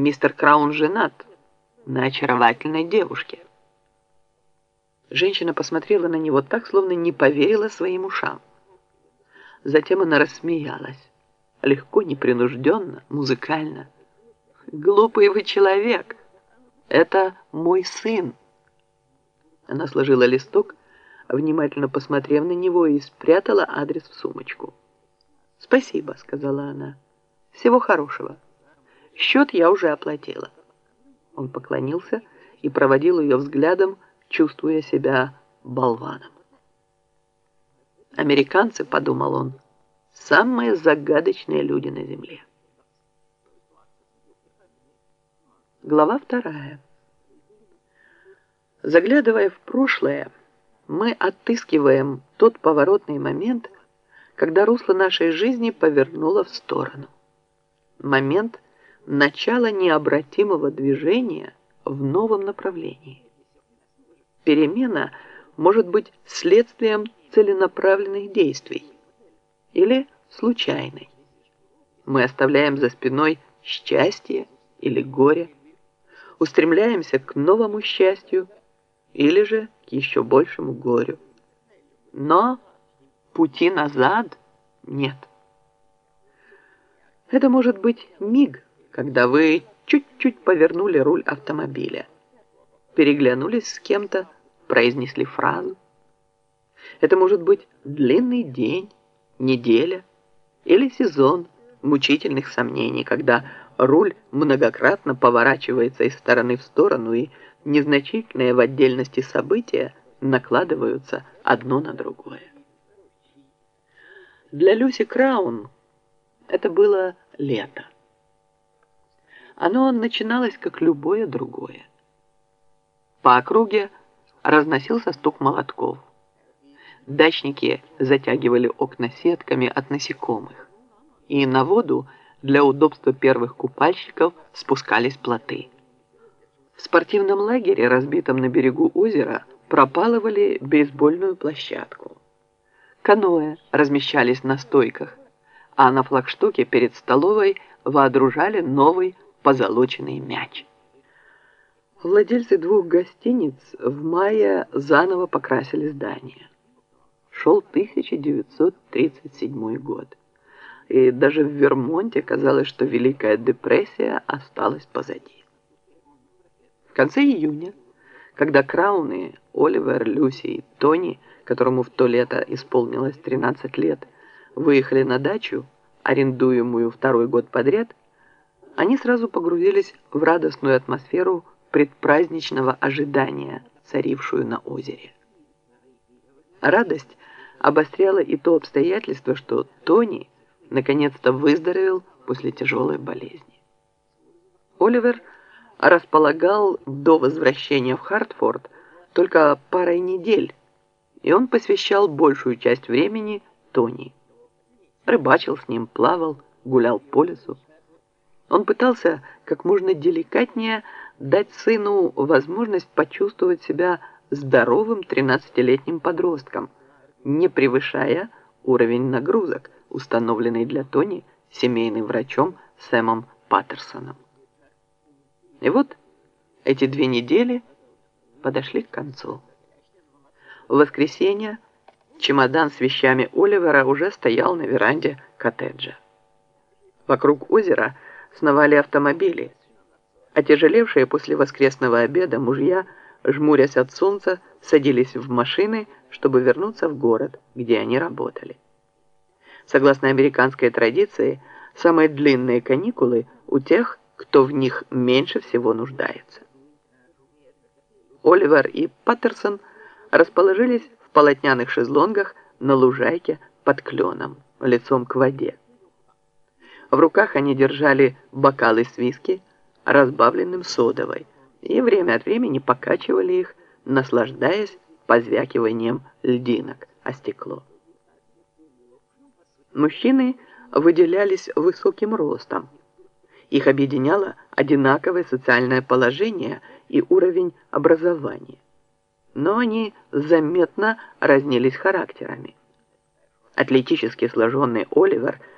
Мистер Краун женат на очаровательной девушке. Женщина посмотрела на него так, словно не поверила своим ушам. Затем она рассмеялась, легко, непринужденно, музыкально. «Глупый вы человек! Это мой сын!» Она сложила листок, внимательно посмотрев на него, и спрятала адрес в сумочку. «Спасибо», — сказала она. «Всего хорошего. Счет я уже оплатила». Он поклонился и проводил ее взглядом, чувствуя себя болваном. «Американцы», — подумал он, — «самые загадочные люди на Земле». Глава вторая. Заглядывая в прошлое, мы отыскиваем тот поворотный момент, когда русло нашей жизни повернуло в сторону. Момент начала необратимого движения в новом направлении. Перемена может быть следствием целенаправленных действий или случайной. Мы оставляем за спиной счастье или горе, устремляемся к новому счастью или же к еще большему горю. Но пути назад нет. Это может быть миг, когда вы чуть-чуть повернули руль автомобиля, переглянулись с кем-то, произнесли фразу. Это может быть длинный день, неделя или сезон мучительных сомнений, когда руль многократно поворачивается из стороны в сторону и незначительные в отдельности события накладываются одно на другое. Для Люси Краун это было лето. Оно начиналось, как любое другое. По округе разносился стук молотков. Дачники затягивали окна сетками от насекомых. И на воду для удобства первых купальщиков спускались плоты. В спортивном лагере, разбитом на берегу озера, пропалывали бейсбольную площадку. Каноэ размещались на стойках, а на флагштоке перед столовой воодружали новый позолоченный мяч. Владельцы двух гостиниц в мае заново покрасили здание. Шел 1937 год. И даже в Вермонте казалось, что Великая депрессия осталась позади. В конце июня, когда Крауны, Оливер, Люси и Тони, которому в то лето исполнилось 13 лет, выехали на дачу, арендуемую второй год подряд, они сразу погрузились в радостную атмосферу предпраздничного ожидания, царившую на озере. Радость обостряла и то обстоятельство, что Тони наконец-то выздоровел после тяжелой болезни. Оливер – располагал до возвращения в Хартфорд только парой недель, и он посвящал большую часть времени Тони. Рыбачил с ним, плавал, гулял по лесу. Он пытался как можно деликатнее дать сыну возможность почувствовать себя здоровым 13-летним подростком, не превышая уровень нагрузок, установленный для Тони семейным врачом Сэмом Паттерсоном. И вот эти две недели подошли к концу. В воскресенье чемодан с вещами Оливера уже стоял на веранде коттеджа. Вокруг озера сновали автомобили. Отяжелевшие после воскресного обеда мужья, жмурясь от солнца, садились в машины, чтобы вернуться в город, где они работали. Согласно американской традиции, самые длинные каникулы у тех, кто в них меньше всего нуждается. Оливер и Паттерсон расположились в полотняных шезлонгах на лужайке под кленом, лицом к воде. В руках они держали бокалы с виски, разбавленным содовой, и время от времени покачивали их, наслаждаясь позвякиванием льдинок о стекло. Мужчины выделялись высоким ростом, их объединяло одинаковое социальное положение и уровень образования. Но они заметно разнились характерами. Атлетически сложенный Оливер –